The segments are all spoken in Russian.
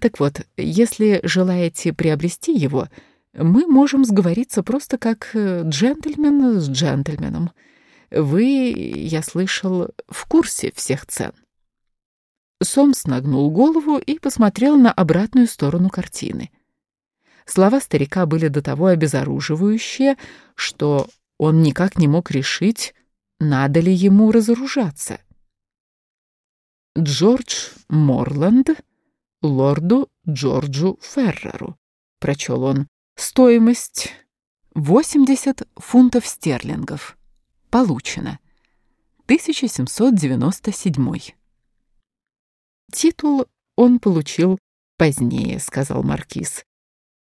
Так вот, если желаете приобрести его, мы можем сговориться просто как э, джентльмен с джентльменом. Вы, я слышал, в курсе всех цен. Сомс нагнул голову и посмотрел на обратную сторону картины. Слова старика были до того обезоруживающие, что он никак не мог решить, надо ли ему разоружаться. Джордж Морланд лорду Джорджу Ферреру, прочел он. Стоимость 80 фунтов стерлингов. Получено. 1797. Титул он получил позднее, сказал маркиз.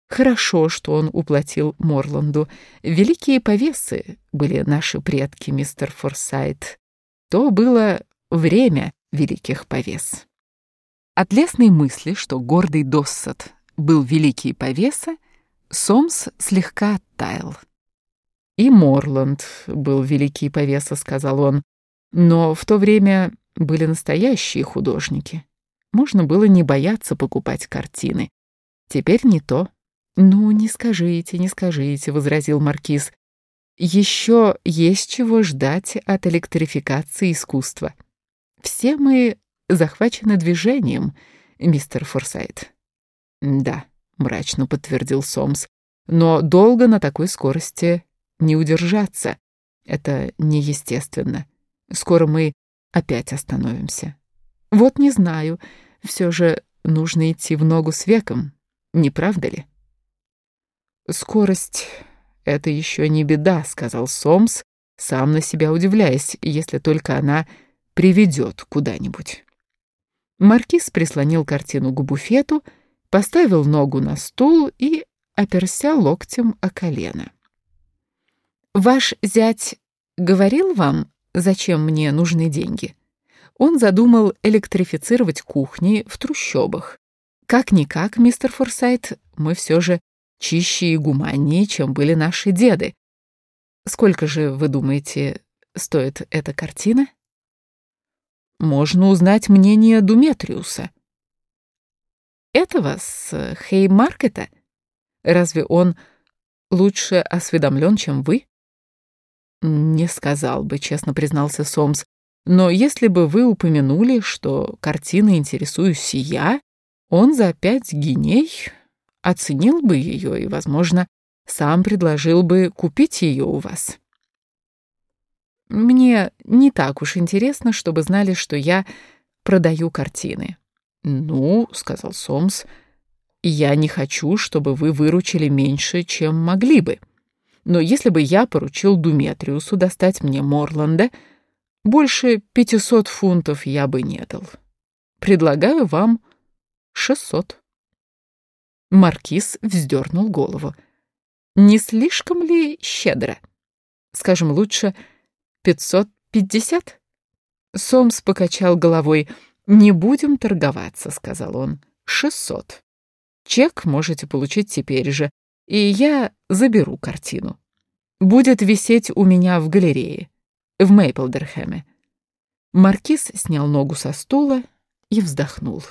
Хорошо, что он уплатил Морланду. Великие повесы были наши предки, мистер Форсайт. То было время великих повес. От лесной мысли, что гордый Доссет был великий повеса, Сомс слегка оттаял. «И Морланд был великий повеса», — сказал он. «Но в то время были настоящие художники. Можно было не бояться покупать картины. Теперь не то». «Ну, не скажите, не скажите», — возразил Маркиз. «Еще есть чего ждать от электрификации искусства. Все мы захвачены движением, мистер Форсайт». «Да», — мрачно подтвердил Сомс, «но долго на такой скорости не удержаться. Это неестественно. Скоро мы опять остановимся. Вот не знаю, все же нужно идти в ногу с веком, не правда ли?» «Скорость — это еще не беда», — сказал Сомс, сам на себя удивляясь, если только она приведет куда-нибудь. Маркиз прислонил картину к буфету, поставил ногу на стул и оперся локтем о колено. «Ваш зять говорил вам, зачем мне нужны деньги?» Он задумал электрифицировать кухни в трущобах. Как-никак, мистер Форсайт, мы все же чище и гуманнее, чем были наши деды. Сколько же, вы думаете, стоит эта картина? Можно узнать мнение Думетриуса. Этого с Хеймаркета? Разве он лучше осведомлен, чем вы? Не сказал бы, честно признался Сомс. Но если бы вы упомянули, что картиной интересуюсь я, он за пять гиней оценил бы ее и, возможно, сам предложил бы купить ее у вас. Мне не так уж интересно, чтобы знали, что я продаю картины. «Ну», — сказал Сомс, — «я не хочу, чтобы вы выручили меньше, чем могли бы. Но если бы я поручил Думетриусу достать мне Морланда, больше пятисот фунтов я бы не дал. Предлагаю вам шестьсот». Маркиз вздернул голову. «Не слишком ли щедро? Скажем лучше, — пятьсот пятьдесят?» Сомс покачал головой. «Не будем торговаться», — сказал он. «Шестьсот. Чек можете получить теперь же, и я заберу картину. Будет висеть у меня в галерее, в Мейплдерхэме». Маркиз снял ногу со стула и вздохнул.